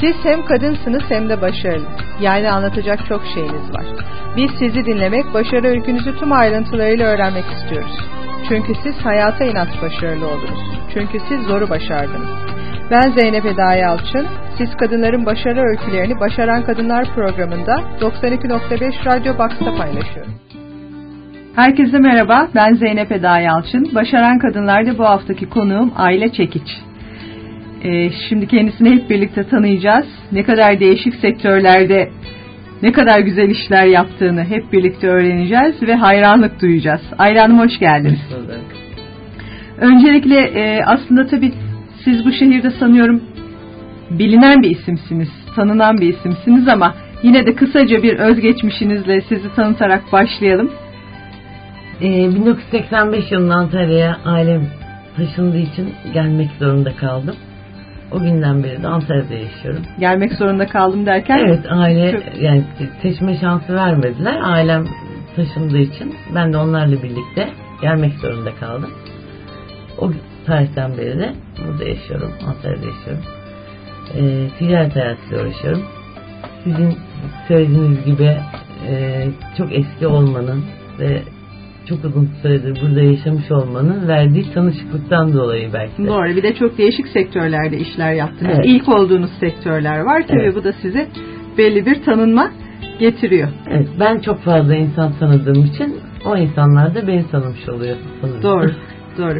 Siz hem kadınsınız hem de başarılı. Yani anlatacak çok şeyiniz var. Biz sizi dinlemek, başarı öykünüzü tüm ayrıntılarıyla öğrenmek istiyoruz. Çünkü siz hayata inat başarılı oldunuz. Çünkü siz zoru başardınız. Ben Zeynep Eda Yalçın. Siz kadınların başarı öykülerini Başaran Kadınlar programında 92.5 Radyo Box'ta paylaşıyorum. Herkese merhaba, ben Zeynep Eda Yalçın. Başaran Kadınlar'da bu haftaki konuğum Aile Çekiç. Ee, şimdi kendisini hep birlikte tanıyacağız. Ne kadar değişik sektörlerde ne kadar güzel işler yaptığını hep birlikte öğreneceğiz ve hayranlık duyacağız. Ayla Hanım hoş geldiniz. Öncelikle e, aslında tabii siz bu şehirde sanıyorum bilinen bir isimsiniz, tanınan bir isimsiniz ama yine de kısaca bir özgeçmişinizle sizi tanıtarak başlayalım. Ee, 1985 yılında Antalya'ya ailem taşındığı için gelmek zorunda kaldım. O günden beri de Antalya'da yaşıyorum. Gelmek zorunda kaldım derken? Evet aile çok... yani seçme şansı vermediler. Ailem taşındığı için ben de onlarla birlikte gelmek zorunda kaldım. O tarihten beri de burada yaşıyorum. Antalya'da yaşıyorum. E, ticaret hayatıyla uğraşıyorum. Sizin söylediğiniz gibi e, çok eski olmanın ve çok uzun süredir burada yaşamış olmanın verdiği tanışıklıktan dolayı belki de. Doğru. Bir de çok değişik sektörlerde işler yaptınız. Evet. İlk olduğunuz sektörler var tabii evet. bu da size belli bir tanınma getiriyor. Evet. Ben çok fazla insan tanıdığım için o insanlar da beni tanımış oluyor. Sanırım. Doğru. Doğru.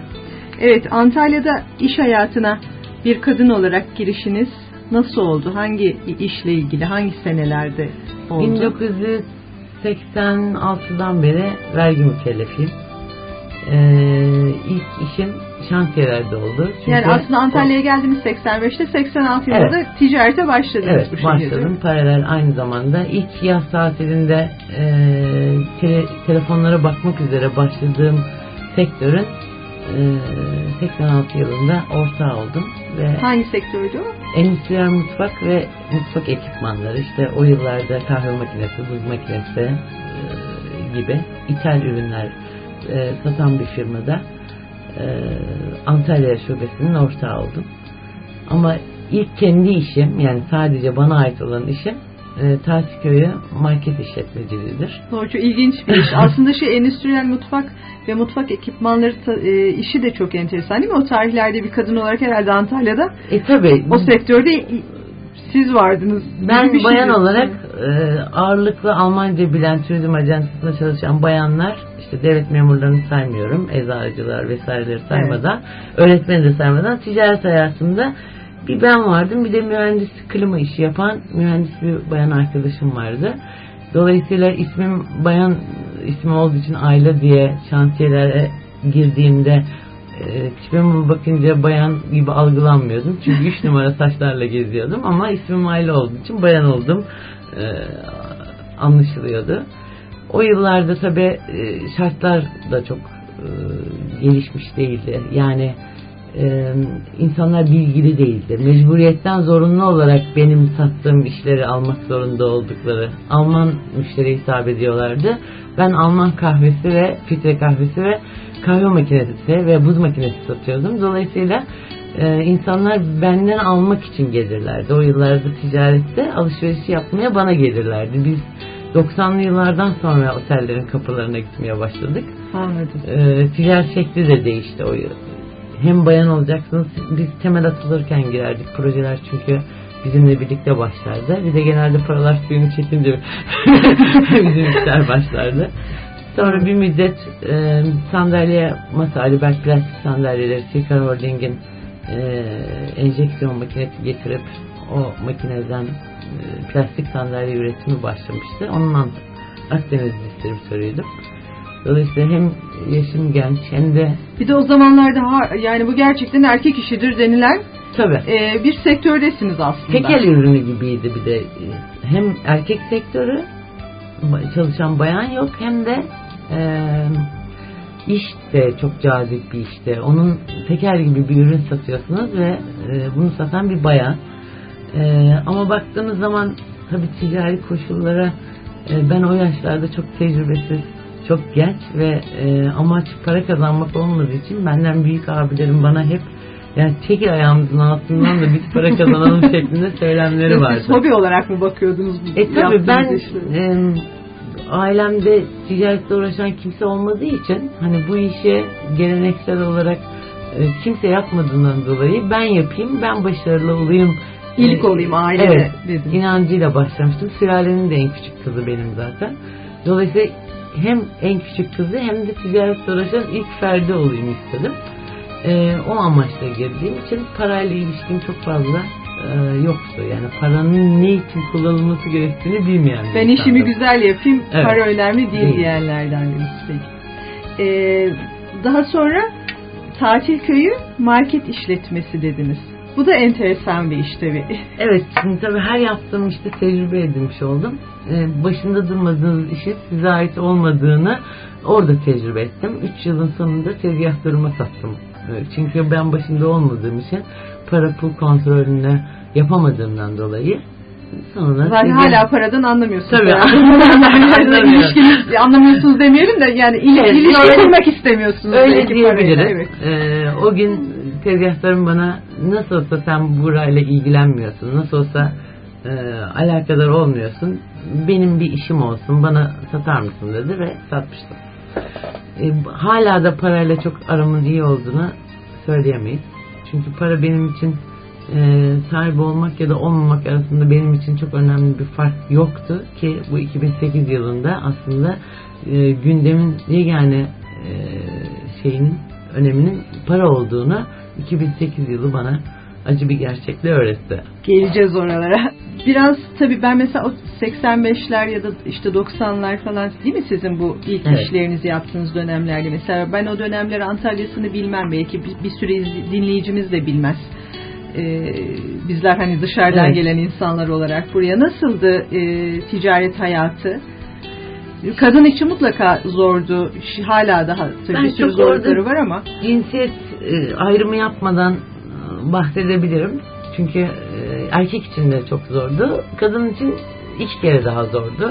Evet. Antalya'da iş hayatına bir kadın olarak girişiniz nasıl oldu? Hangi işle ilgili? Hangi senelerde oldu? 1900 86'dan beri vergi mükellefiyim. Ee, ilk işim şantiyelerde oldu. Çünkü yani aslında Antalya'ya geldiniz 85'te 86 yılında evet. ticarete başladınız evet, bu şekilde. başladım. Paralel aynı zamanda ilk yaz tatilinde e, tele, telefonlara bakmak üzere başladığım sektörün 86 ee, yılında ortağı oldum. Ve Hangi sektördü? Endüstriyel mutfak ve mutfak ekipmanları. İşte o yıllarda kahve makinesi, buz makinesi e, gibi ithal ürünler e, satan bir firmada e, Antalya şubesinin ortağı oldum. Ama ilk kendi işim yani sadece bana ait olan işim e, Tahsiköy'ü market işletmeciliğidir. Doğru, çok ilginç bir iş. Aslında şey endüstriyel mutfak ve mutfak ekipmanları e, işi de çok enteresan değil mi? O tarihlerde bir kadın olarak herhalde Antalya'da e, tabii. o sektörde siz vardınız. Ben bir bayan şey olarak e, ağırlıklı Almanca bilen turizm ajansında çalışan bayanlar işte devlet memurlarını saymıyorum. Eczacılar vesaireleri saymadan evet. öğretmeni de saymadan ticaret hayatında bir ben vardım bir de mühendis klima işi yapan mühendis bir bayan arkadaşım vardı. Dolayısıyla ismim bayan ismi olduğu için Ayla diye şantiyelere girdiğimde tipime bakınca bayan gibi algılanmıyordum. Çünkü üç numara saçlarla geziyordum ama ismim Ayla olduğu için bayan oldum. E, anlaşılıyordu. O yıllarda tabi e, şartlar da çok e, gelişmiş değildi. Yani e, insanlar bilgili değildi. Mecburiyetten zorunlu olarak benim sattığım işleri almak zorunda oldukları Alman müşteri hitap ediyorlardı. Ben Alman kahvesi ve filtre kahvesi ve kahve makinesi ve buz makinesi satıyordum. Dolayısıyla e, insanlar benden almak için gelirlerdi. O yıllarda ticarette alışveriş yapmaya bana gelirlerdi. Biz 90'lı yıllardan sonra otellerin kapılarına gitmeye başladık. Anladım. E, ticaret şekli de değişti o yıl hem bayan olacaksınız. Biz temel atılırken girerdik projeler çünkü bizimle birlikte başlardı. Bir de genelde paralar suyunu çekince bizim işler başlardı. Sonra bir müddet e, sandalye, masa Alibert plastik sandalyeleri Silker Holding'in e, enjeksiyon makinesi getirip o makineden e, plastik sandalye üretimi başlamıştı. Ondan Akdeniz distribütörüydüm. Dolayısıyla hem yaşım genç hem de... Bir de o zamanlarda ha, yani bu gerçekten erkek işidir denilen Tabii. E, bir sektördesiniz aslında. Tekel ürünü gibiydi bir de. Hem erkek sektörü çalışan bayan yok hem de e, iş de çok cazip bir işte. Onun teker gibi bir ürün satıyorsunuz ve e, bunu satan bir bayan. E, ama baktığınız zaman tabii ticari koşullara e, ben o yaşlarda çok tecrübesiz çok genç ve e, amaç para kazanmak olmadığı için benden büyük abilerim bana hep Yani çekil ayağımızın altından da biz para kazanalım şeklinde söylemleri vardı. Siz hobi olarak mı bakıyordunuz bu E tabii ben işlere? e, ailemde ticaretle uğraşan kimse olmadığı için hani bu işe geleneksel olarak e, kimse yapmadığından dolayı ben yapayım, ben başarılı olayım. İyilik E, olayım aileme evet, dedim. inancıyla başlamıştım. Sülalenin de en küçük kızı benim zaten. Dolayısıyla hem en küçük kızı hem de ticaretle uğraşan ilk ferdi olayım istedim. E, o amaçla girdiğim için parayla ilişkim çok fazla e, yoktu. Yani paranın ne için kullanılması gerektiğini bilmeyen bir Ben işimi insandım. güzel yapayım, Evet. para önemli değil, Değil. diyenlerden peki. Ee, daha sonra tatil köyü market işletmesi dediniz. Bu da enteresan bir iş tabii. Evet, şimdi tabii her yaptığım işte tecrübe edinmiş oldum. Ee, başında durmadığınız işin size ait olmadığını orada tecrübe ettim. 3 yılın sonunda tezgahlarıma sattım. Ee, Çünkü ben başında olmadığım için para pul kontrolünü yapamadığımdan dolayı sonra Zaten tezgah- hala paradan anlamıyorsunuz. Tabii. İlişkiniz anlamıyorsunuz demeyelim de yani il, Evet, ilişki kurmak istemiyorsunuz. Öyle parayla, diyebiliriz. Evet. Ee, o gün tezgahlarım bana nasıl olsa sen burayla ilgilenmiyorsun. Nasıl olsa e, alakadar olmuyorsun. Benim bir işim olsun bana satar mısın dedi ve satmıştım. E, hala da parayla çok aramın iyi olduğunu söyleyemeyiz. Çünkü para benim için e, sahip olmak ya da olmamak arasında benim için çok önemli bir fark yoktu ki bu 2008 yılında aslında e, gündemin yegane e, şeyinin öneminin para olduğunu 2008 yılı bana acı bir gerçekle öğretti. Geleceğiz oralara. Biraz tabii ben mesela o 85'ler ya da işte 90'lar falan değil mi sizin bu ilk Evet. işlerinizi yaptığınız dönemlerde mesela ben o dönemler Antalya'sını bilmem belki bir, bir süre iz- dinleyicimiz de bilmez. Ee, bizler hani dışarıdan Evet. gelen insanlar olarak buraya nasıldı e, ticaret hayatı? Kadın için mutlaka zordu. Hala daha tabii Ben bir sürü çok zorlukları var ama cinsiyet e, ayrımı yapmadan bahsedebilirim. Çünkü e, erkek için de çok zordu. Kadın için iki kere daha zordu.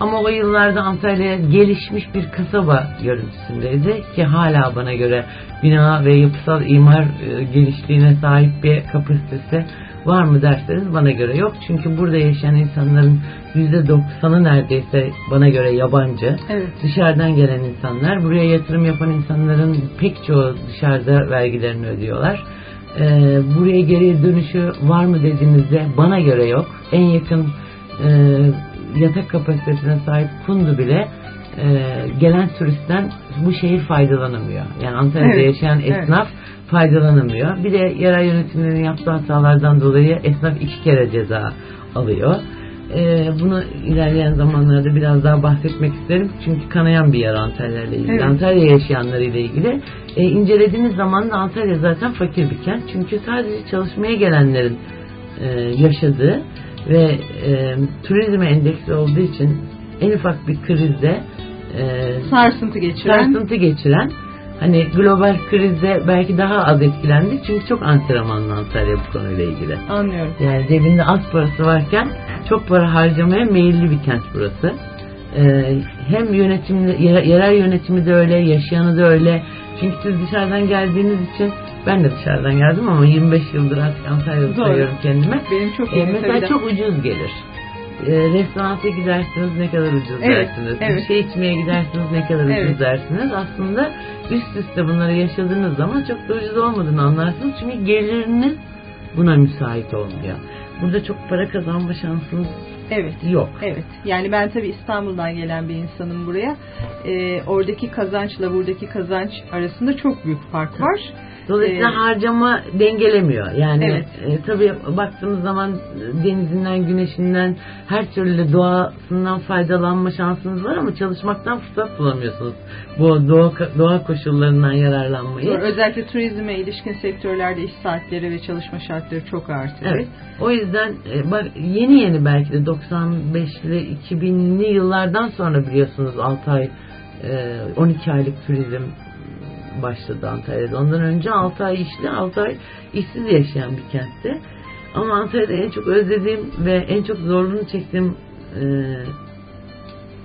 Ama o yıllarda Antalya gelişmiş bir kasaba görüntüsündeydi ki hala bana göre bina ve yapısal imar e, genişliğine sahip bir kapasitesi var mı derseniz bana göre yok. Çünkü burada yaşayan insanların %90'ı neredeyse bana göre yabancı evet. dışarıdan gelen insanlar. Buraya yatırım yapan insanların pek çoğu dışarıda vergilerini ödüyorlar. Ee, buraya geriye dönüşü var mı dediğimizde bana göre yok. En yakın e, yatak kapasitesine sahip Kundu bile e, gelen turistten bu şehir faydalanamıyor. Yani Antalya'da Evet, yaşayan evet. esnaf faydalanamıyor. Bir de yerel yönetimlerin yaptığı hatalardan dolayı esnaf iki kere ceza alıyor. Ee, bunu ilerleyen zamanlarda biraz daha bahsetmek isterim. Çünkü kanayan bir yer Antalya ile ilgili. Evet. Antalya yaşayanları ile ilgili. Ee, incelediğimiz zaman da Antalya zaten fakir bir kent. Çünkü sadece çalışmaya gelenlerin e, yaşadığı ve e, turizme endeksli olduğu için en ufak bir krizde e, Sarsıntı geçiren. sarsıntı geçiren hani global krizde belki daha az etkilendi çünkü çok antrenmanlı Antalya bu konuyla ilgili. Anlıyorum. Yani cebinde az parası varken çok para harcamaya meyilli bir kent burası. Ee, hem yönetimde, yere- yerel yönetimi de öyle, yaşayanı da öyle. Çünkü siz dışarıdan geldiğiniz için ben de dışarıdan geldim ama 25 yıldır artık Antalya'da sayıyorum kendime. Benim çok Ee, mesela çok ucuz gelir. Ee, restoranta gidersiniz ne kadar ucuz Evet, dersiniz. evet. Bir şey içmeye gidersiniz ne kadar ucuz Evet. dersiniz. Aslında üst üste bunları yaşadığınız zaman çok da ucuz olmadığını anlarsınız. Çünkü geliriniz buna müsait olmuyor. Burada çok para kazanma şansınız Evet. yok. Evet. Yani ben tabii İstanbul'dan gelen bir insanım buraya. Ee, oradaki kazançla buradaki kazanç arasında çok büyük fark var. Dolayısıyla Ee, harcama dengelemiyor. Yani Evet. e, tabii baktığımız zaman denizinden, güneşinden, her türlü doğasından faydalanma şansınız var ama çalışmaktan fırsat bulamıyorsunuz. Bu doğa, doğa koşullarından yararlanmayı. Doğru. Özellikle turizme ilişkin sektörlerde iş saatleri ve çalışma şartları çok artıyor. Evet. O yüzden e, bak yeni yeni belki de 95'li 2000'li yıllardan sonra biliyorsunuz 6 ay e, 12 aylık turizm başladı Antalya'da. Ondan önce 6 ay işli 6 ay işsiz yaşayan bir kentti. Ama Antalya'da en çok özlediğim ve en çok zorluğunu çektiğim e,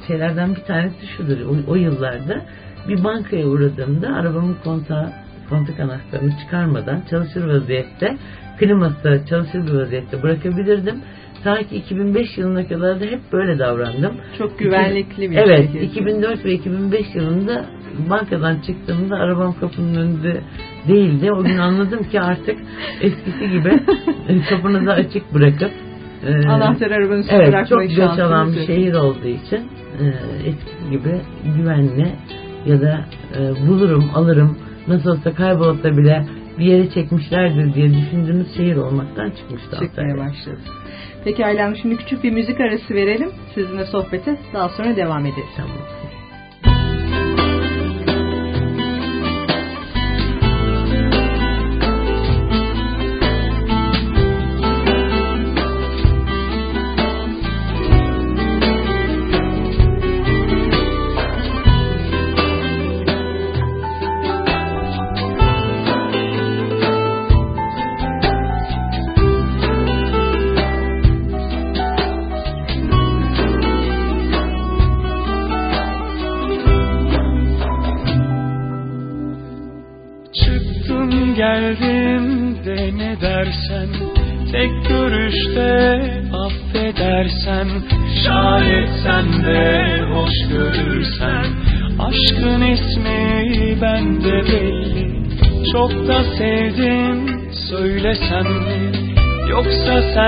şeylerden bir tanesi şudur. O, o yıllarda bir bankaya uğradığımda arabamın kontağı kontak anahtarını çıkarmadan çalışır vaziyette kliması çalışır bir vaziyette bırakabilirdim. Ta ki 2005 yılına kadar da hep böyle davrandım. Çok güvenlikli bir Evet, şekilde. 2004 ve 2005 yılında bankadan çıktığımda arabam kapının önünde değildi. O gün anladım ki artık eskisi gibi e, kapınızı açık bırakıp e, Anahtar arabanın üstüne Evet, çok göç alan bir şehir olduğu için e, eskisi gibi güvenli ya da e, bulurum, alırım, nasıl olsa kaybolsa bile bir yere çekmişlerdir diye düşündüğümüz şehir olmaktan çıkmıştı Çıkmaya başladı. Peki Hanım şimdi küçük bir müzik arası verelim. Sizinle sohbete daha sonra devam ederiz. Tamam.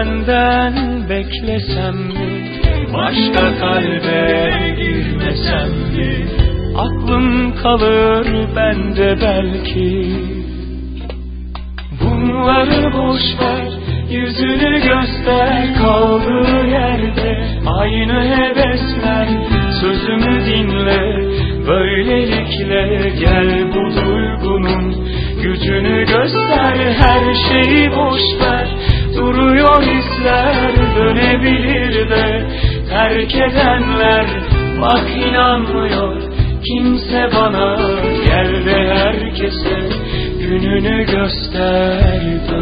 Senden beklesem mi? Başka kalbe girmesem mi? Aklım kalır bende belki. Bunları boş ver Yüzünü göster kaldığı yerde Aynı hevesler. Sözümü dinle Böylelikle gel bu duygunun Gücünü göster. Her şeyi boş ver Duruyor hisler dönebilir de Terk edenler bak inanmıyor Kimse bana gel de herkese gününü gösterdi.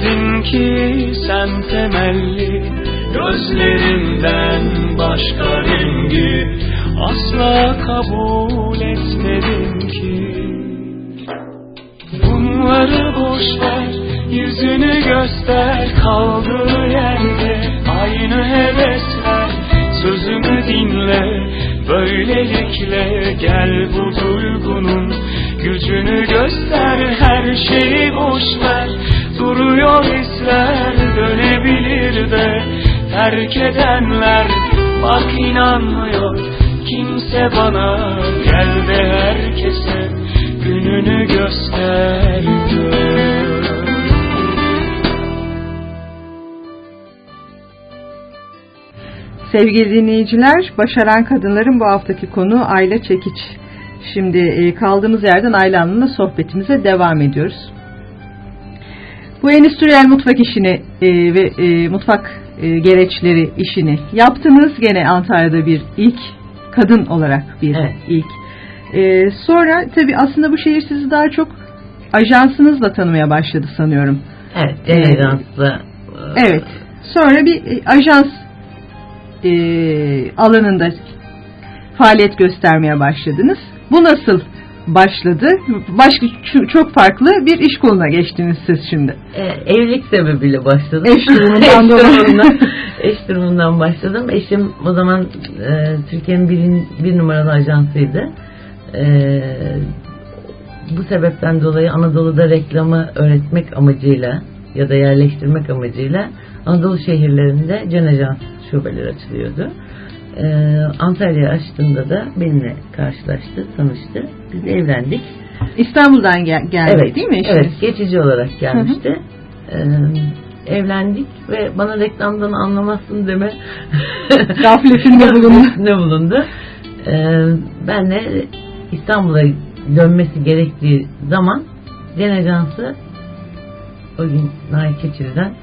Gitmedin ki sen temelli Gözlerinden başka rengi Asla kabul etmedin ki Terk edenler bak inanmıyor Kimse bana gel de herkese gününü göster. Sevgili dinleyiciler, başaran kadınların bu haftaki konu Ayla Çekiç. Şimdi e, kaldığımız yerden Ayla Hanım'la sohbetimize devam ediyoruz. Bu endüstriyel mutfak işini e, ve e, mutfak e, gereçleri işini yaptınız. Gene Antalya'da bir ilk kadın olarak bir Evet. ilk. E, sonra tabii aslında bu şehir sizi daha çok ajansınızla tanımaya başladı sanıyorum. Evet, Denegans'la Evet. Sonra bir e, ajans e, alanında faaliyet göstermeye başladınız. Bu nasıl başladı? Başka çok farklı bir iş koluna geçtiniz siz şimdi. E, evlilik sebebiyle başladım. Eş durumundan eş, durumundan, eş durumundan başladım. Eşim o zaman e, Türkiye'nin birin, bir numaralı ajansıydı. E, bu sebepten dolayı Anadolu'da reklamı öğretmek amacıyla ya da yerleştirmek amacıyla Anadolu şehirlerinde Can Ajans şubeleri açılıyordu. E, Antalya'ya açtığında da benimle karşılaştı, tanıştı. Biz evlendik. İstanbul'dan gel geldi Evet, değil mi eşiniz? evet geçici olarak gelmişti. Ee, evlendik ve bana reklamdan anlamazsın deme Gafletinde bulundu. ne bulundu. Ee, ben de İstanbul'a dönmesi gerektiği zaman Gen Ajansı o gün Nail Keçili'den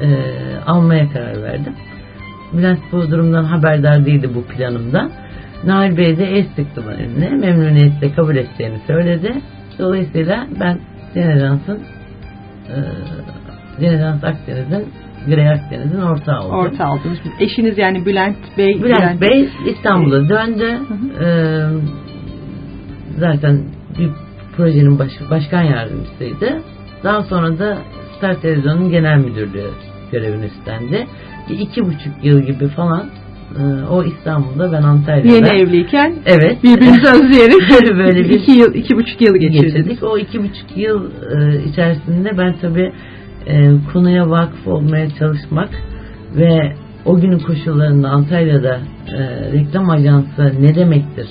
e, almaya karar verdim. Bülent bu durumdan haberdar değildi bu planımdan. Nail Bey de el sıktı bana önüne. Memnuniyetle kabul edeceğini söyledi. Dolayısıyla ben Gen Ajans'ın e, Gen Ajans Akdeniz'in Grey Akdeniz'in ortağı oldum. Orta aldınız. Eşiniz yani Bülent Bey. Bülent Bey İstanbul'a döndü. Ee, zaten bir projenin baş, başkan yardımcısıydı. Daha sonra da Star Televizyon'un genel müdürlüğü görevini üstlendi. İki buçuk yıl gibi falan e, o İstanbul'da ben Antalya'da. Yeni evliyken Evet. birbirinizi özleyerek Böyle bir iki yıl, iki buçuk yıl geçirdiniz. geçirdik. O iki buçuk yıl e, içerisinde ben tabii e, konuya vakıf olmaya çalışmak ve o günün koşullarında Antalya'da reklam ajansı ne demektir?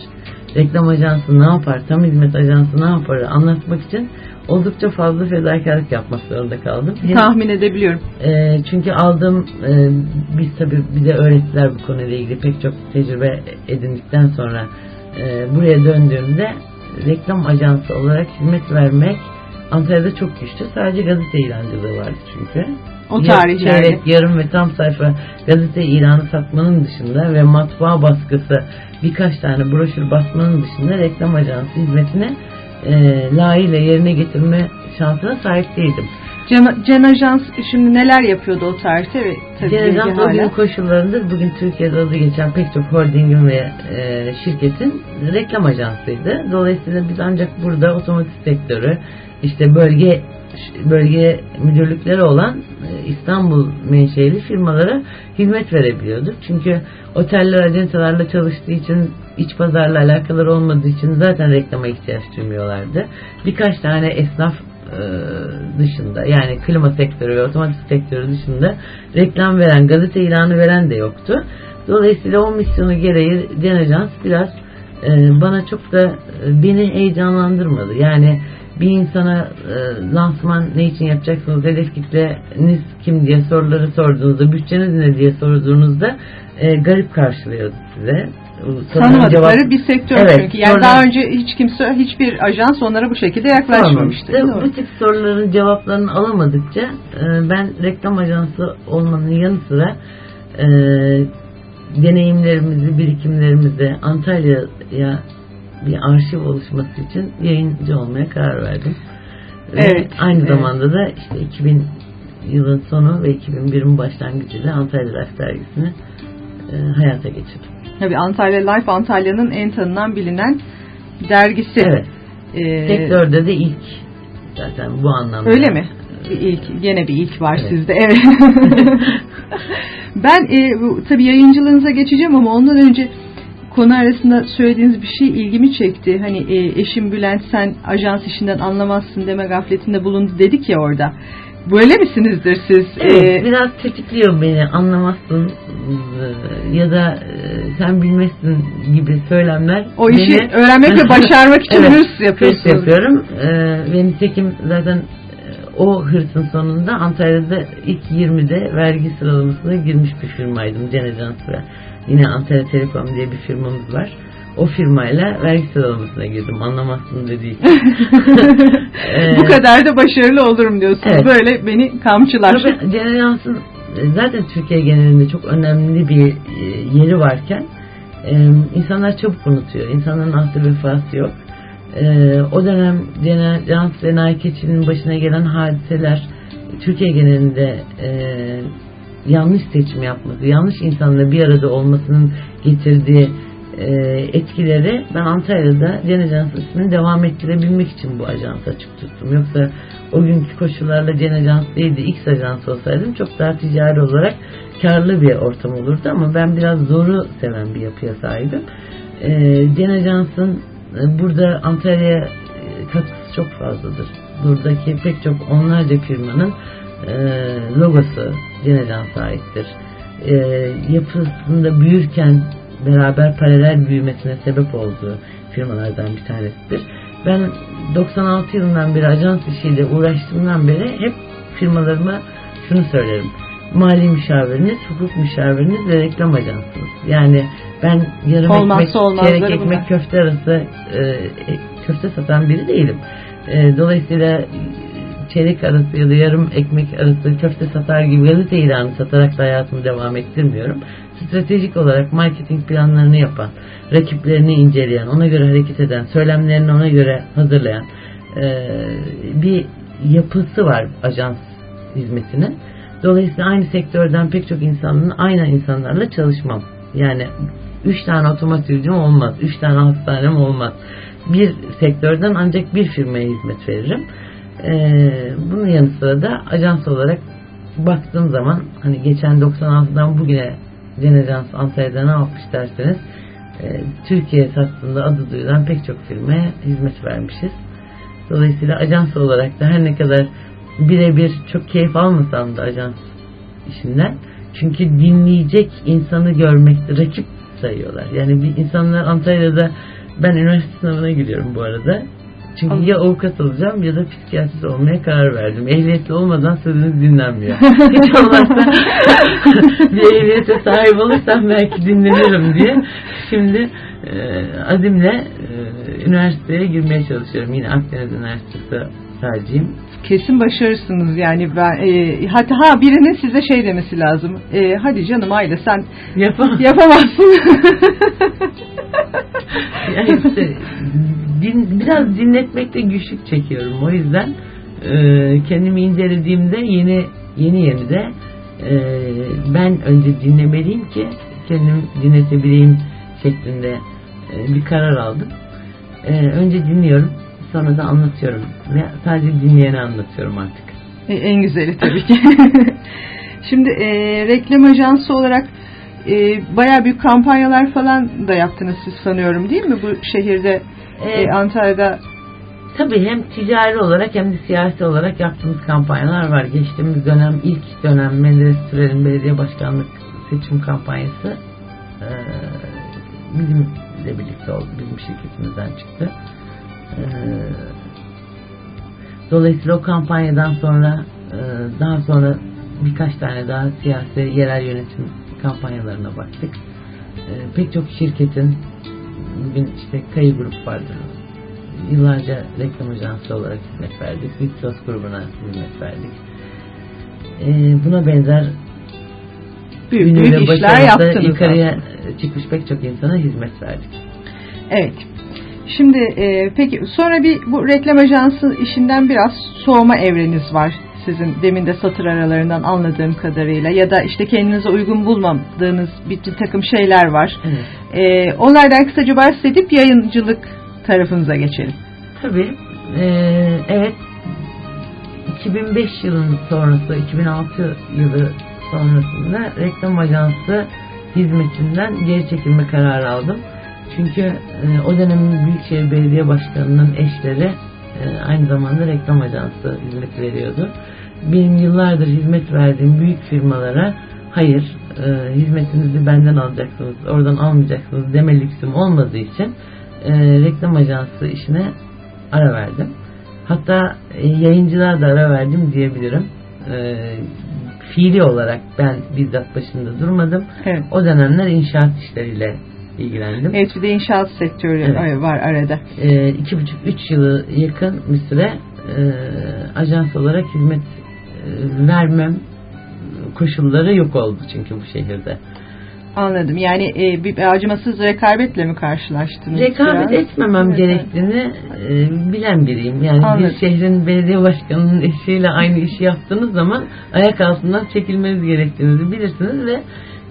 Reklam ajansı ne yapar? Tam hizmet ajansı ne yapar? Anlatmak için oldukça fazla fedakarlık yapmak zorunda kaldım. Hem- Tahmin edebiliyorum. e, çünkü aldığım e, biz tabii bize öğrettiler bu konuyla ilgili pek çok tecrübe edindikten sonra e, buraya döndüğümde reklam ajansı olarak hizmet vermek Antalya'da çok güçtü. Sadece gazete ilancılığı vardı çünkü. O Ya- tarihlerde. Çeyrek, yarım ve tam sayfa gazete ilanı satmanın dışında ve matbaa baskısı birkaç tane broşür basmanın dışında reklam ajansı hizmetini e, layığıyla yerine getirme şansına sahip değildim. Cem, Ajans şimdi neler yapıyordu o tarihte ve tabii bilgi Genel o gün koşullarında bugün Türkiye'de adı geçen pek çok holdingin ve e, şirketin reklam ajansıydı. Dolayısıyla biz ancak burada otomotiv sektörü işte bölge bölge müdürlükleri olan e, İstanbul menşeli firmalara hizmet verebiliyorduk. Çünkü oteller acentelerle çalıştığı için iç pazarla alakaları olmadığı için zaten reklama ihtiyaç duymuyorlardı. Birkaç tane esnaf e, dışında yani klima sektörü ve otomotiv sektörü dışında reklam veren, gazete ilanı veren de yoktu. Dolayısıyla o misyonu gereği Gen Ajans biraz e, bana çok da beni heyecanlandırmadı. Yani bir insana e, lansman ne için yapacaksınız, hedef kitleniz kim diye soruları sorduğunuzda, bütçeniz ne diye sorduğunuzda e, garip karşılıyordu size. Soruların Tanımadıkları cevap- bir sektör Evet, çünkü. Yani sonra- daha önce hiç kimse, hiçbir ajans onlara bu şekilde yaklaşmamıştı. Bu tip soruların cevaplarını alamadıkça e, ben reklam ajansı olmanın yanı sıra e, deneyimlerimizi, birikimlerimizi Antalya'ya bir arşiv oluşması için yayıncı olmaya karar verdim. Ve Evet, aynı evet. zamanda da işte 2000 yılın sonu ve 2001'in başlangıcıyla Antalya Life dergisini e, hayata geçirdim. Tabii Antalya Life Antalya'nın en tanınan bilinen dergisi. Evet. Ee, Sektörde de ilk zaten bu anlamda. Öyle mi? Bir ilk, gene bir ilk var Evet. sizde. Evet. ben e, bu, tabii yayıncılığınıza geçeceğim ama ondan önce konu arasında söylediğiniz bir şey ilgimi çekti. Hani e, eşim Bülent sen ajans işinden anlamazsın deme gafletinde bulundu dedik ya orada. Böyle misinizdir siz? Evet, Ee, biraz tetikliyor beni anlamazsın e, ya da e, sen bilmezsin gibi söylemler. o işi beni- öğrenmek ve başarmak için Evet, hırs yapıyorsunuz. hırs yapıyorum. E, ve nitekim zaten e, o hırsın sonunda Antalya'da ilk 20'de vergi sıralamasına girmiş bir firmaydım. Gen Ajans'la. Yine Antalya Telekom diye bir firmamız var. O firmayla vergi sıralamasına girdim. Anlamazsın dediği için. E, Bu kadar da başarılı olurum diyorsunuz. Evet. Böyle beni kamçılar. Tabii e, zaten Türkiye genelinde çok önemli bir e, yeri varken e, insanlar çabuk unutuyor. İnsanların ahde vefası yok. O dönem Generans ve Nail Keçi'nin başına gelen hadiseler Türkiye genelinde yanlış seçim yapması, yanlış insanla bir arada olmasının getirdiği e, etkileri ben Antalya'da Gen Ajans ismini devam ettirebilmek için bu ajansı açık tuttum. Yoksa o günkü koşullarla Gen Ajans değil de X Ajans olsaydım çok daha ticari olarak karlı bir ortam olurdu ama ben biraz zoru seven bir yapıya sahibim. E, Gen Ajans'ın e, burada Antalya'ya e, katkısı çok fazladır. Buradaki pek çok onlarca firmanın e, logosu Gen Ajans'a aittir. E, yapısında büyürken beraber paralel büyümesine sebep olduğu firmalardan bir tanesidir. Ben 96 yılından beri ajans işiyle uğraştığımdan beri hep firmalarıma şunu söylerim. Mali müşaviriniz, hukuk müşaviriniz ve reklam ajansınız. Yani ben yarım Olmazsa ekmek, çeyrek ekmek bunlar. köfte arası e, e, köfte satan biri değilim. E, dolayısıyla çeyrek arası ya da yarım ekmek arası köfte satar gibi gazete ilanı satarak da hayatımı devam ettirmiyorum. Stratejik olarak marketing planlarını yapan, rakiplerini inceleyen, ona göre hareket eden, söylemlerini ona göre hazırlayan e, bir yapısı var ajans hizmetinin. Dolayısıyla aynı sektörden pek çok insanın aynı insanlarla çalışmam. Yani üç tane otomotivcim olmaz, üç tane hastanem olmaz. Bir sektörden ancak bir firmaya hizmet veririm. Ee, bunun yanı sıra da ajans olarak baktığım zaman hani geçen 96'dan bugüne Genajans Antalya'da ne yapmış derseniz e, Türkiye sattığında adı duyulan pek çok firmaya hizmet vermişiz. Dolayısıyla ajans olarak da her ne kadar birebir çok keyif almasam da ajans işinden çünkü dinleyecek insanı görmekte rakip sayıyorlar. Yani bir insanlar Antalya'da ben üniversite sınavına giriyorum bu arada. Çünkü Anladım. ya avukat olacağım ya da psikiyatrist olmaya karar verdim. Ehliyetli olmadan sözünüz dinlenmiyor. Hiç olmazsa bir ehliyete sahip olursam belki dinlenirim diye. Şimdi e, azimle e, üniversiteye girmeye çalışıyorum. Yine Akdeniz Üniversitesi tercihim. Kesin başarırsınız yani ben e, hatta ha birinin size şey demesi lazım. E, hadi canım Ayla sen Yapamam. yapamazsın. yani işte din, biraz dinletmekte güçlük çekiyorum. O yüzden e, kendimi incelediğimde yeni yeni yeni de e, ben önce dinlemeliyim ki kendim dinletebileyim şeklinde e, bir karar aldım. E, önce dinliyorum sonra da anlatıyorum ve sadece dinleyene anlatıyorum artık. E, en güzeli tabii ki. Şimdi e, reklam ajansı olarak e, bayağı büyük kampanyalar falan da yaptınız siz sanıyorum değil mi bu şehirde. E, Antalya'da Tabii hem ticari olarak hem de siyasi olarak yaptığımız kampanyalar var. Geçtiğimiz dönem ilk dönem Menderes Sürel'in belediye başkanlık seçim kampanyası eee, bizimle birlikte oldu. Bizim şirketimizden çıktı. Eee, dolayısıyla o kampanyadan sonra eee, daha sonra birkaç tane daha siyasi yerel yönetim kampanyalarına baktık. Eee, pek çok şirketin bugün işte Kayı Grup vardır yıllarca reklam ajansı olarak hizmet verdik. Vipsos grubuna hizmet verdik. Ee, buna benzer büyük, ünlü büyük işler yaptınız. yukarıya aslında. çıkmış pek çok insana hizmet verdik. Evet. Şimdi e, peki sonra bir bu reklam ajansı işinden biraz soğuma evreniz var sizin demin de satır aralarından anladığım kadarıyla ya da işte kendinize uygun bulmadığınız bir, bir takım şeyler var. Evet. E, onlardan kısaca bahsedip yayıncılık tarafınıza geçelim. Tabii. Ee, evet. 2005 yılın sonrası, 2006 yılı sonrasında reklam ajansı hizmetinden geri çekilme kararı aldım. Çünkü e, o dönemin Büyükşehir Belediye Başkanı'nın eşleri e, aynı zamanda reklam ajansı hizmeti veriyordu. Benim yıllardır hizmet verdiğim büyük firmalara hayır e, hizmetinizi benden alacaksınız, oradan almayacaksınız deme lüksüm olmadığı için e, reklam ajansı işine ara verdim. Hatta e, da ara verdim diyebilirim. E, fiili olarak ben bizzat başında durmadım. Evet. O dönemler inşaat işleriyle ilgilendim. Evet bir de inşaat sektörü Evet. var arada. E, iki buçuk üç yılı yakın bir süre e, ajans olarak hizmet e, vermem koşulları yok oldu çünkü bu şehirde. Anladım. Yani e, bir acımasız rekabetle mi karşılaştınız? Rekabet biraz? etmemem Evet, gerektiğini e, bilen biriyim. Yani Anladım. bir şehrin belediye başkanının eşiyle aynı işi yaptığınız zaman ayak altından çekilmeniz gerektiğinizi bilirsiniz ve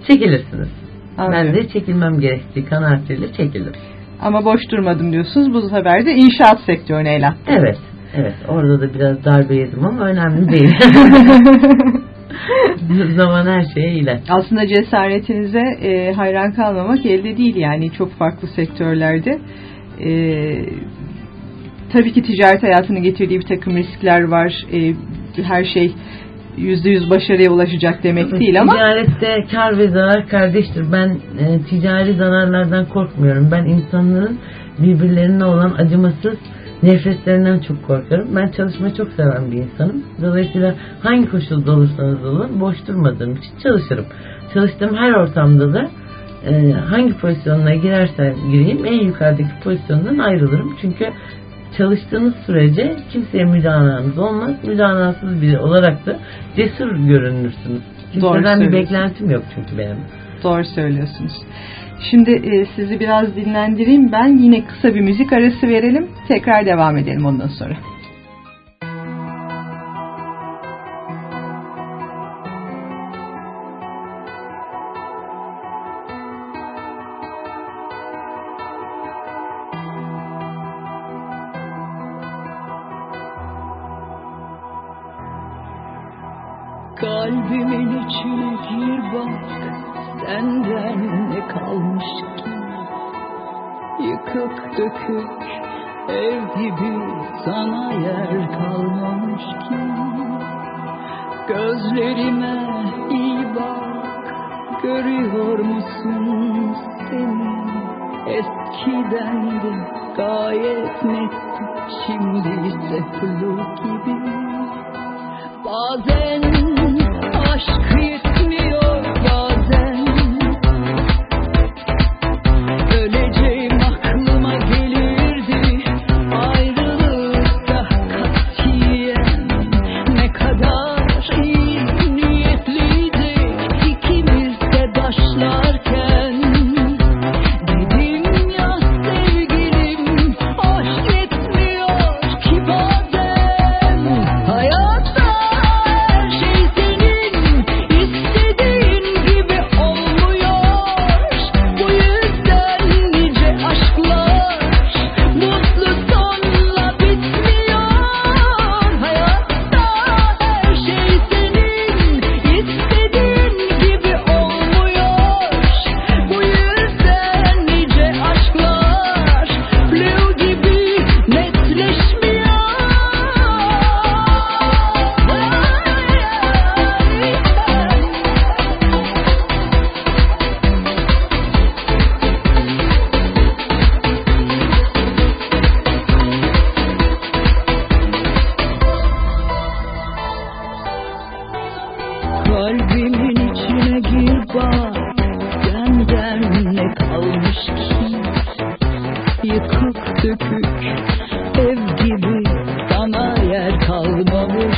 çekilirsiniz. Anladım. Ben de çekilmem gerektiği kanaatiyle çekildim. Ama boş durmadım diyorsunuz. Bu sefer de inşaat sektörüne attınız. Evet. Evet. Orada da biraz darbe yedim ama önemli değil. zaman her şeye ilaç. Aslında cesaretinize e, hayran kalmamak elde değil yani çok farklı sektörlerde. E, tabii ki ticaret hayatının getirdiği bir takım riskler var. E, her şey yüzde yüz başarıya ulaşacak demek değil ama Ticarette kar ve zarar kardeştir. Ben e, ticari zararlardan korkmuyorum. Ben insanların birbirlerine olan acımasız nefretlerinden çok korkarım. Ben çalışmayı çok seven bir insanım. Dolayısıyla hangi koşulda olursanız olun boş durmadığım için çalışırım. Çalıştığım her ortamda da e, hangi pozisyonuna girersem gireyim en yukarıdaki pozisyondan ayrılırım. Çünkü çalıştığınız sürece kimseye müdahalanız olmaz. Müdahalasız biri olarak da cesur görünürsünüz. Kimseden bir beklentim yok çünkü benim. Doğru söylüyorsunuz. Şimdi e, sizi biraz dinlendireyim ben. Yine kısa bir müzik arası verelim. Tekrar devam edelim ondan sonra. Bak Senden ne kalmış ki? Yıkık dökük ev gibi Sana yer kalmamış ki. Gözlerime iyi bak Görüyor musun seni? Eskiden de gayet netti Şimdi ise flu gibi. Bazen gibi Sana yer kalmamış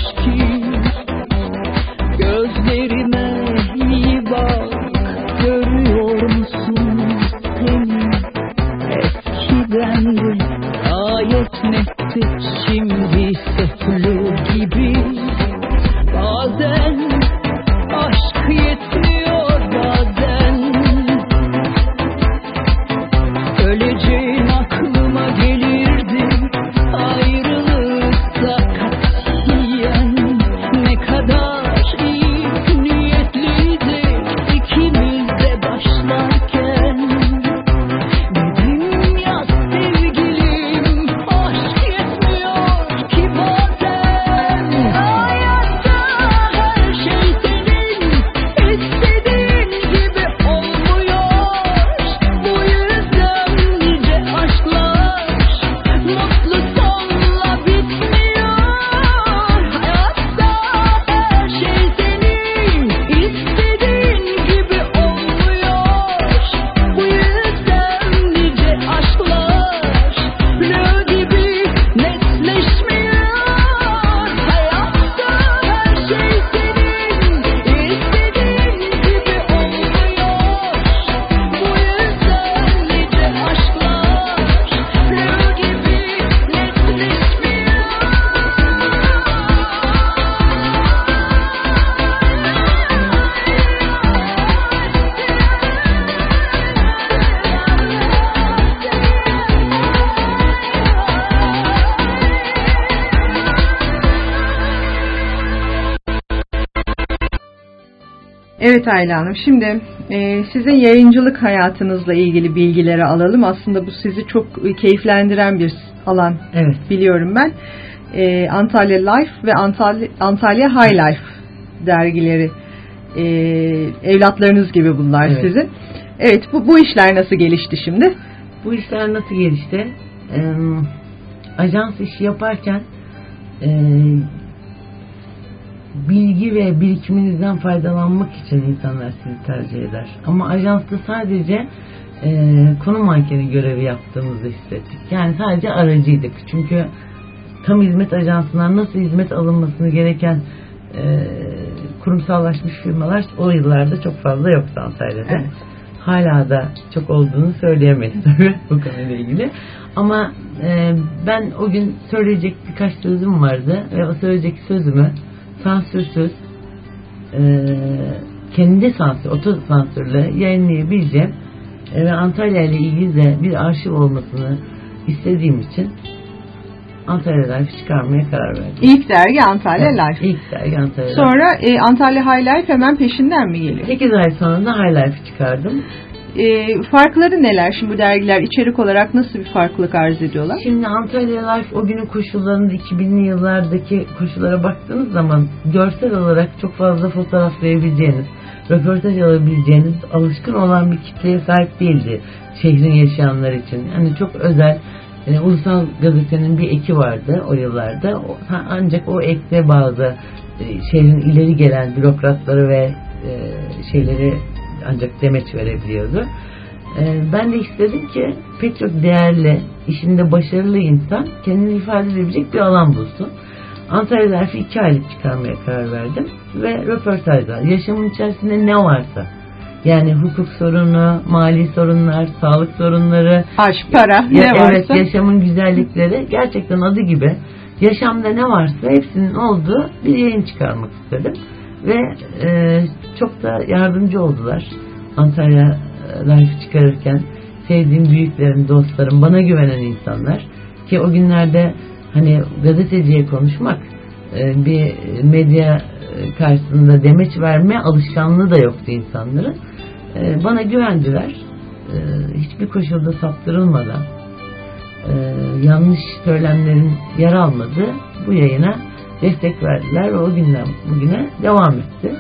Evet Ayla Hanım şimdi e, sizin yayıncılık hayatınızla ilgili bilgileri alalım. Aslında bu sizi çok e, keyiflendiren bir alan Evet. biliyorum ben. E, Antalya Life ve Antalya, Antalya High Life dergileri e, evlatlarınız gibi bunlar Evet. sizin. Evet bu, bu işler nasıl gelişti şimdi? Bu işler nasıl gelişti? Ee, ajans işi yaparken e, bilgi ve birikiminizden faydalanmak için insanlar sizi tercih eder. Ama ajansta sadece e, konu mankeni görevi yaptığımızı hissettik. Yani sadece aracıydık. Çünkü tam hizmet ajansından nasıl hizmet alınmasını gereken e, kurumsallaşmış firmalar o yıllarda çok fazla yoktu Antalya'da. Evet. Hala da çok olduğunu söyleyemeyiz tabii bu konuyla ilgili. Ama e, ben o gün söyleyecek birkaç sözüm vardı ve o söyleyecek sözümü sansürsüz e, kendi sansür, otosansürle yayınlayabileceğim e, ve Antalya ile ilgili de bir arşiv olmasını istediğim için Antalya Life çıkarmaya karar verdim. İlk dergi Antalya Evet, Life. İlk dergi Antalya Life. Sonra e, Antalya High Life hemen peşinden mi geliyor? 8 ay sonra da High Life çıkardım. E, farkları neler şimdi bu dergiler içerik olarak nasıl bir farklılık arz ediyorlar? Şimdi Antalya Life o günün koşullarında 2000'li yıllardaki koşullara baktığınız zaman görsel olarak çok fazla fotoğraflayabileceğiniz, röportaj alabileceğiniz alışkın olan bir kitleye sahip değildi şehrin yaşayanlar için. Yani çok özel e, ulusal gazetenin bir eki vardı o yıllarda. Ancak o ekte bazı e, şehrin ileri gelen bürokratları ve e, şeyleri ancak demeç verebiliyordu. Ee, ben de istedim ki pek çok değerli, işinde başarılı insan kendini ifade edebilecek bir alan bulsun. Antalya Zarfı iki aylık çıkarmaya karar verdim ve röportajlar, yaşamın içerisinde ne varsa yani hukuk sorunu, mali sorunlar, sağlık sorunları, Aşk, para, ya- ne evet, varsa. yaşamın güzellikleri gerçekten adı gibi yaşamda ne varsa hepsinin olduğu bir yayın çıkarmak istedim. Ve e, çok da yardımcı oldular. Antalya Life çıkarırken sevdiğim büyüklerim, dostlarım, bana güvenen insanlar ki o günlerde hani gazeteciye konuşmak e, bir medya e, karşısında demeç verme alışkanlığı da yoktu insanların. E, bana güvendiler. E, hiçbir koşulda saptırılmadan e, yanlış söylemlerin yer almadığı bu yayına destek verdiler ve o günden bugüne devam etti.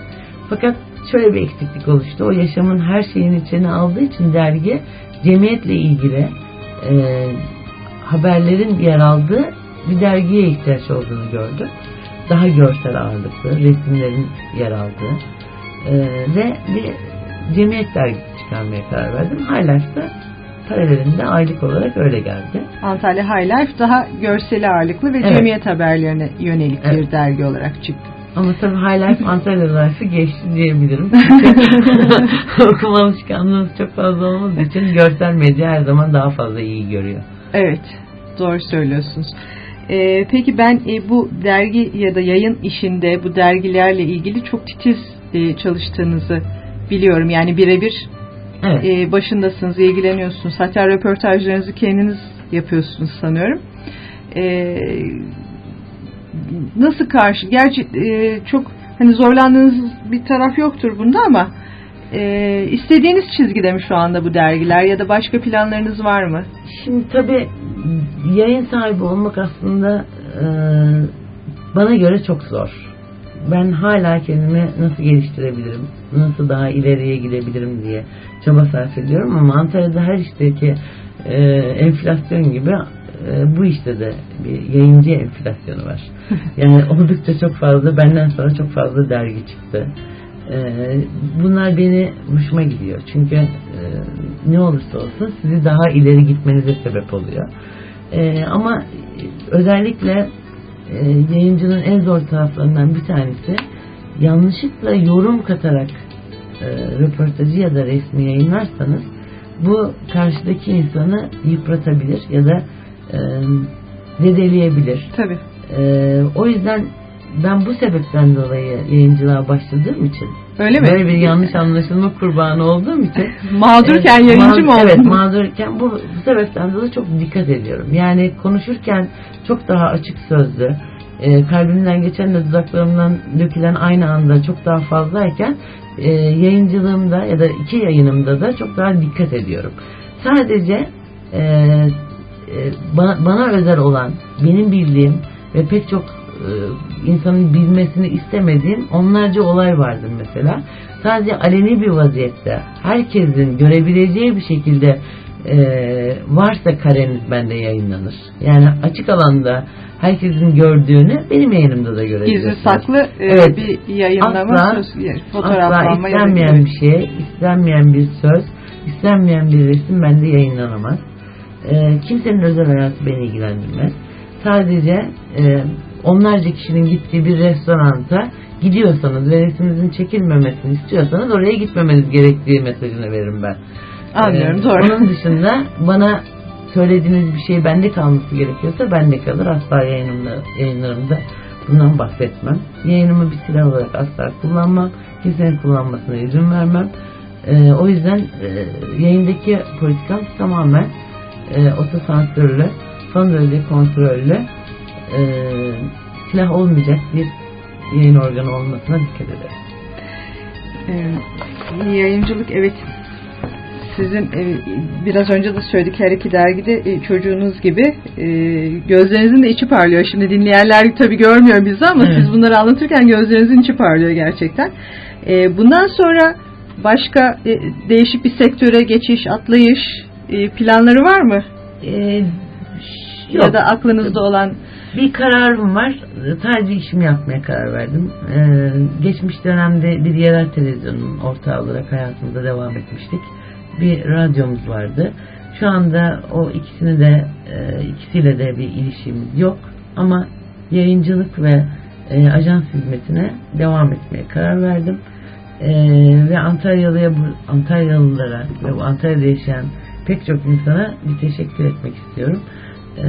Fakat şöyle bir eksiklik oluştu. O yaşamın her şeyin içine aldığı için dergi cemiyetle ilgili e, haberlerin yer aldığı bir dergiye ihtiyaç olduğunu gördüm. Daha görsel ağırlıklı, resimlerin yer aldığı e, ve bir cemiyet dergisi çıkarmaya karar verdim. Highlight'ta paralelinde aylık olarak öyle geldi. Antalya High Life daha görsel ağırlıklı ve Evet. cemiyet haberlerine yönelik bir Evet. dergi olarak çıktı. Ama tabii High Life Antalya Life'ı geçti diyebilirim. Okuma alışkanlığımız çok fazla olmadığı için görsel medya her zaman daha fazla iyi görüyor. Evet, doğru söylüyorsunuz. Ee, peki ben e, bu dergi ya da yayın işinde bu dergilerle ilgili çok titiz e, çalıştığınızı biliyorum. Yani birebir Evet. e, başındasınız, ilgileniyorsunuz. Hatta röportajlarınızı kendiniz yapıyorsunuz sanıyorum. E, nasıl karşı? Gerçi e, çok hani zorlandığınız bir taraf yoktur bunda ama e, istediğiniz çizgide mi şu anda bu dergiler ya da başka planlarınız var mı? Şimdi tabii yayın sahibi olmak aslında e, bana göre çok zor. Ben hala kendimi nasıl geliştirebilirim, nasıl daha ileriye gidebilirim diye çaba sarf ediyorum ama Antalya'da her işteki e, enflasyon gibi e, bu işte de bir yayıncı enflasyonu var. Yani oldukça çok fazla, benden sonra çok fazla dergi çıktı. E, bunlar beni hoşuma gidiyor. Çünkü e, ne olursa olsun sizi daha ileri gitmenize sebep oluyor. E, ama özellikle e, yayıncının en zor taraflarından bir tanesi yanlışlıkla yorum katarak e, röportajı ya da resmi yayınlarsanız bu karşıdaki insanı yıpratabilir ya da e, zedeleyebilir. Tabii. E, o yüzden ben bu sebepten dolayı yayıncılığa başladığım için Öyle mi? böyle bir yanlış anlaşılma kurbanı olduğum için Mağdurken Evet, yayıncı mı oldun? Evet mağdurken bu, bu sebepten dolayı çok dikkat ediyorum. Yani konuşurken çok daha açık sözlü, e, kalbimden geçen de dudaklarımdan dökülen aynı anda çok daha fazlayken e, yayıncılığımda ya da iki yayınımda da çok daha dikkat ediyorum. Sadece e, e, bana, bana özel olan, benim bildiğim ve pek çok e, insanın bilmesini istemediğim onlarca olay vardır mesela. Sadece aleni bir vaziyette herkesin görebileceği bir şekilde e, varsa kareniz bende yayınlanır. Yani açık alanda herkesin gördüğünü benim yayınımda da görebilirsiniz. Gizli saklı e, Evet. bir yayınlama Asla- söz, Asla fotoğraflanma da- istenmeyen bir şey, istenmeyen bir söz, istenmeyen bir resim bende yayınlanamaz. E, kimsenin özel hayatı beni ilgilendirmez. Sadece e, onlarca kişinin gittiği bir restoranta gidiyorsanız ve resminizin çekilmemesini istiyorsanız oraya gitmemeniz gerektiği mesajını veririm ben. Anlıyorum, Ee, doğru. Onun dışında bana söylediğiniz bir şey bende kalması gerekiyorsa bende kalır. Asla yayınımda, yayınlarımda bundan bahsetmem. Yayınımı bir silah olarak asla kullanmam. Kimsenin kullanmasına izin vermem. Ee, o yüzden e, yayındaki politikam tamamen e, otosansörlü, son derece kontrollü, e, silah olmayacak bir yayın organı olmasına dikkat ederim. Ee, yayıncılık evet sizin e, biraz önce de söyledik her iki dergide e, çocuğunuz gibi e, gözlerinizin de içi parlıyor. Şimdi dinleyenler tabii görmüyor bizi ama Evet. siz bunları anlatırken gözlerinizin içi parlıyor gerçekten. E, bundan sonra başka e, değişik bir sektöre geçiş, atlayış e, planları var mı? Ee, Ya da aklınızda olan Bir kararım var. Sadece işimi yapmaya karar verdim. Ee, geçmiş dönemde bir yerel televizyonun ortağı olarak hayatımıza devam etmiştik. Bir radyomuz vardı. Şu anda o ikisini de e, ikisiyle de bir ilişkimiz yok. Ama yayıncılık ve e, ajans hizmetine devam etmeye karar verdim. E, ve Antalyalıya Antalyalılara ve bu Antalya'da yaşayan pek çok insana bir teşekkür etmek istiyorum. E,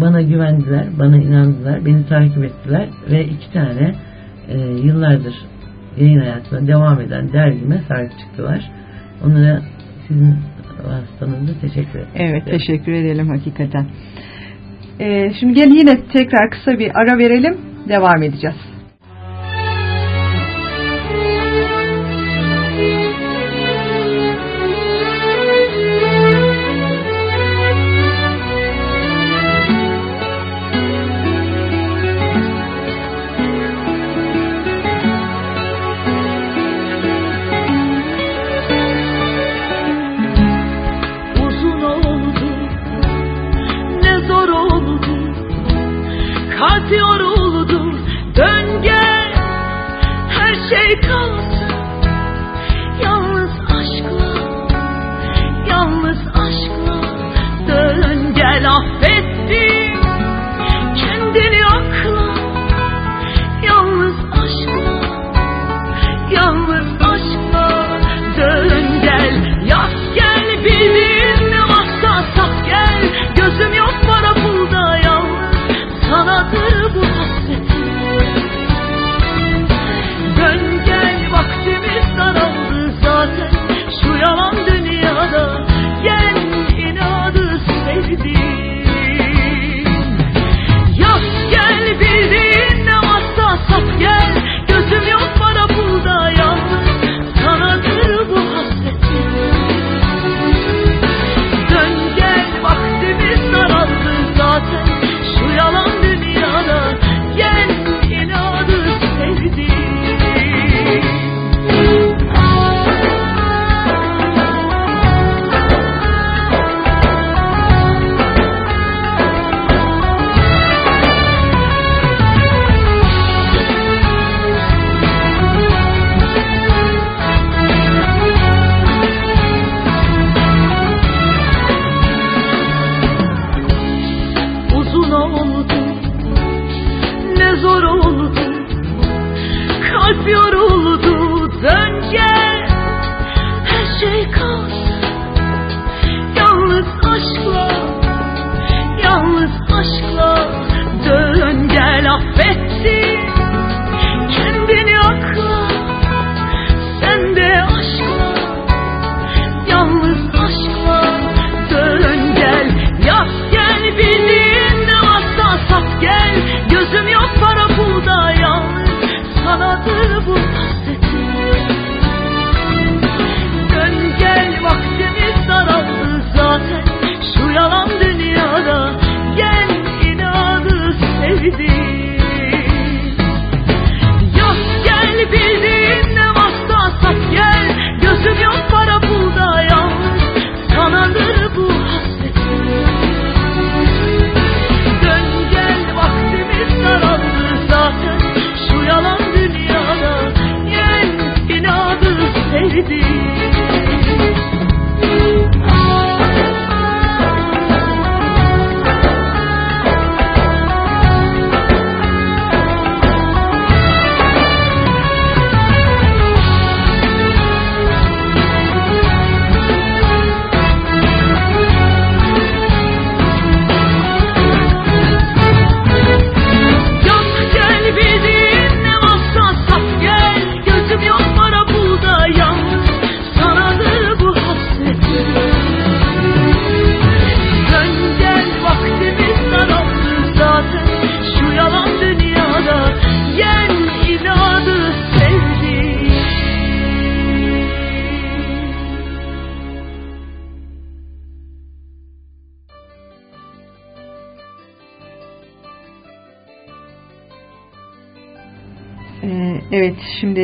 bana güvendiler, bana inandılar, beni takip ettiler ve iki tane e, yıllardır yayın hayatına devam eden dergime sahip çıktılar. Onlara sizin vasıtanızda teşekkür ederim. Evet teşekkür edelim hakikaten. Ee, şimdi gel yine tekrar kısa bir ara verelim. Devam edeceğiz.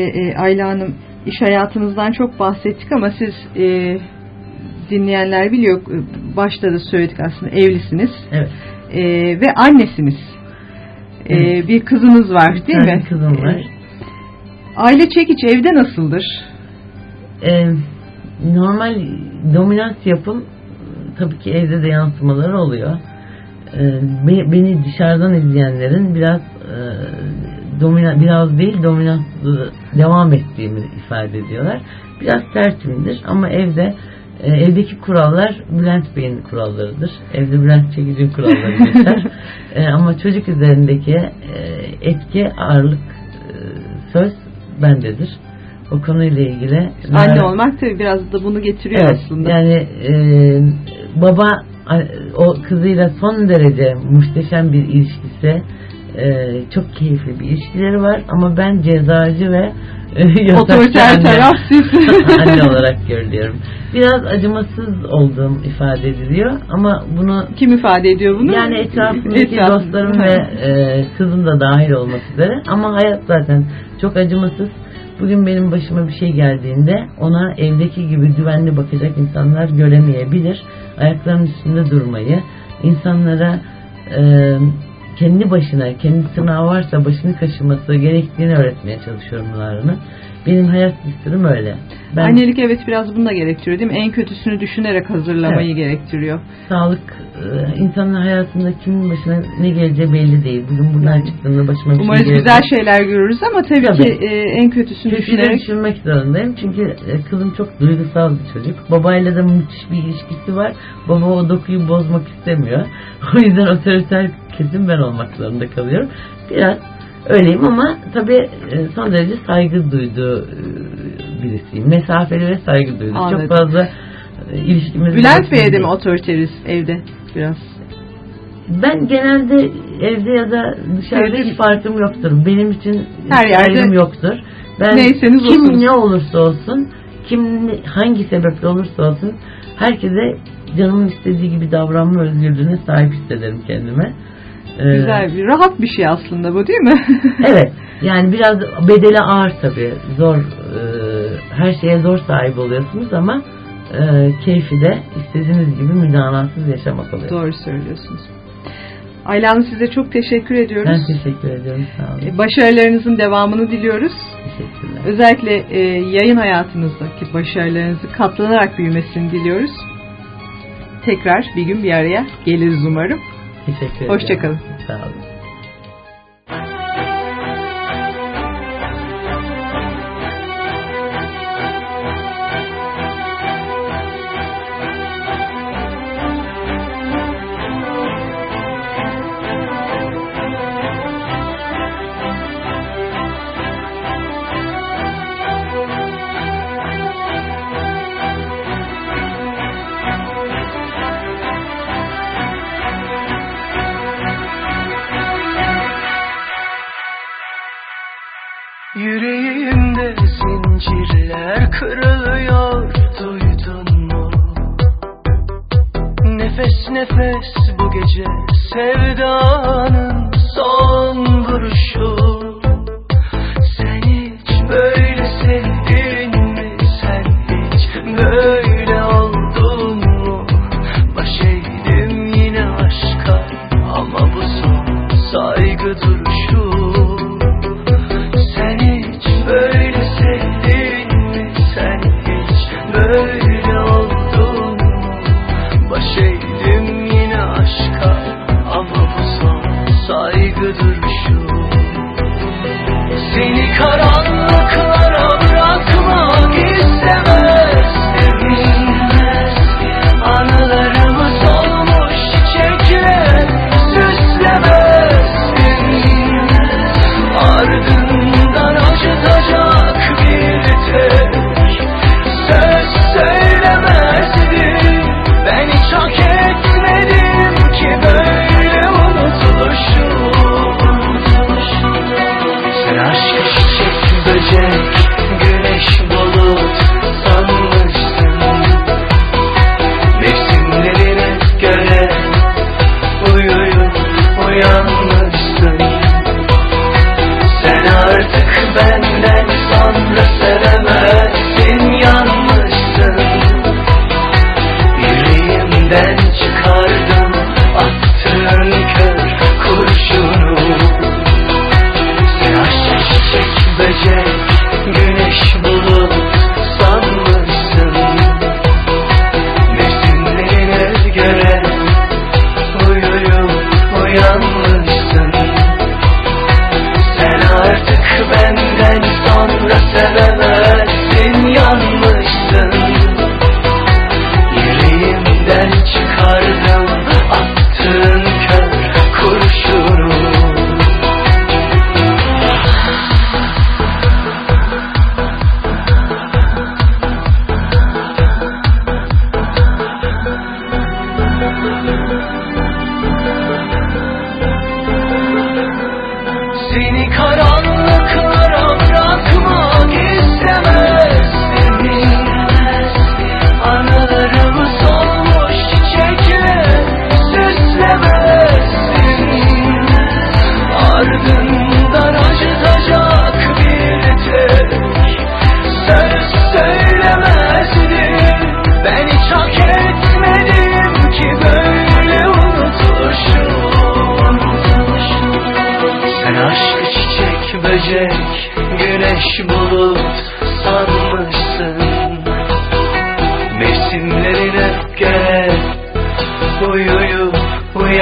E, Ayla Hanım iş hayatınızdan çok bahsettik ama siz e, dinleyenler biliyor e, başta da söyledik aslında evlisiniz Evet. e, ve annesiniz. E, Evet. bir kızınız var değil tane mi? kızım var. E, aile çekiç evde nasıldır? Ee, normal dominant yapım tabii ki evde de yansımaları oluyor. Be- beni dışarıdan izleyenlerin biraz e, domina, biraz değil dominant devam ettiğimi ifade ediyorlar. Biraz tertimdir ama evde e, evdeki kurallar Bülent Bey'in kurallarıdır. Evde Bülent Çekici'nin kuralları geçer. E, ama çocuk üzerindeki e, etki, ağırlık, e, söz bendedir. O konuyla ilgili Anne olmak tabii biraz da bunu getiriyor Evet, aslında. Yani e, baba o kızıyla son derece muhteşem bir ilişkisi e, çok keyifli bir ilişkileri var ama ben cezacı ve e, Otoriter taraf anne olarak görülüyorum. Biraz acımasız olduğum ifade ediliyor ama bunu Kim ifade ediyor bunu? yani etrafımdaki Etrafım- dostlarım ve e, kızım da dahil olmak üzere ama hayat zaten çok acımasız. Bugün benim başıma bir şey geldiğinde ona evdeki gibi güvenli bakacak insanlar göremeyebilir. Ayaklarının üstünde durmayı, insanlara e, kendi başına, kendi tırnağı varsa başını kaşıması gerektiğini öğretmeye çalışıyorum bunlarını. Benim hayat düsturum öyle. Ben Annelik evet biraz bunu da gerektiriyor değil mi? En kötüsünü düşünerek hazırlamayı gerektiriyor. sağlık e, insanın hayatında kimin başına ne geleceği belli değil. Bugün buradan Yani. çıktığında başıma bir Umarız şey gelecek. güzel şeyler görürüz ama tabii, Tabii. ki e, en kötüsünü Kötüleri düşünerek düşünmek zorundayım. Çünkü e, kızım çok duygusal bir çocuk. Babayla da müthiş bir ilişkisi var. Baba o dokuyu bozmak istemiyor. O yüzden otoriter kesim ben olmak zorunda kalıyorum. Biraz öyleyim ama tabii e, son derece saygı duyduğu e, birisiyim. Mesafeli ve saygı duyduğu. Anladım. Çok fazla e, ilişkimiz Bülent Bey'e de mi otoriteriz evde biraz? Ben genelde evde ya da dışarıda Evde- hiç farkım yoktur. Benim için Her yerde yoktur. Ben neyseniz kim olsunuz. ne olursa olsun, kim hangi sebeple olursa olsun herkese canımın istediği gibi davranma özgürlüğüne sahip hissederim kendime. Ee, Güzel bir rahat bir şey aslında bu değil mi? Evet. Yani biraz bedeli ağır tabii. Zor e, her şeye zor sahip oluyorsunuz ama e, keyfi de istediğiniz gibi müdanasız yaşamak oluyor. Doğru söylüyorsunuz. Ayla Hanım size çok teşekkür ediyoruz. Ben teşekkür ediyorum. Sağ olun. E, Başarılarınızın devamını diliyoruz. Teşekkürler. Özellikle e, yayın hayatınızdaki başarılarınızı katlanarak büyümesini diliyoruz. Tekrar bir gün bir araya geliriz umarım. Teşekkür ederim. Hoşçakalın. Sağ olun. could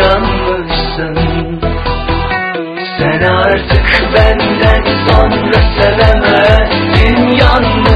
uyanmışsın Sen artık benden sonra sevemezsin. Yandı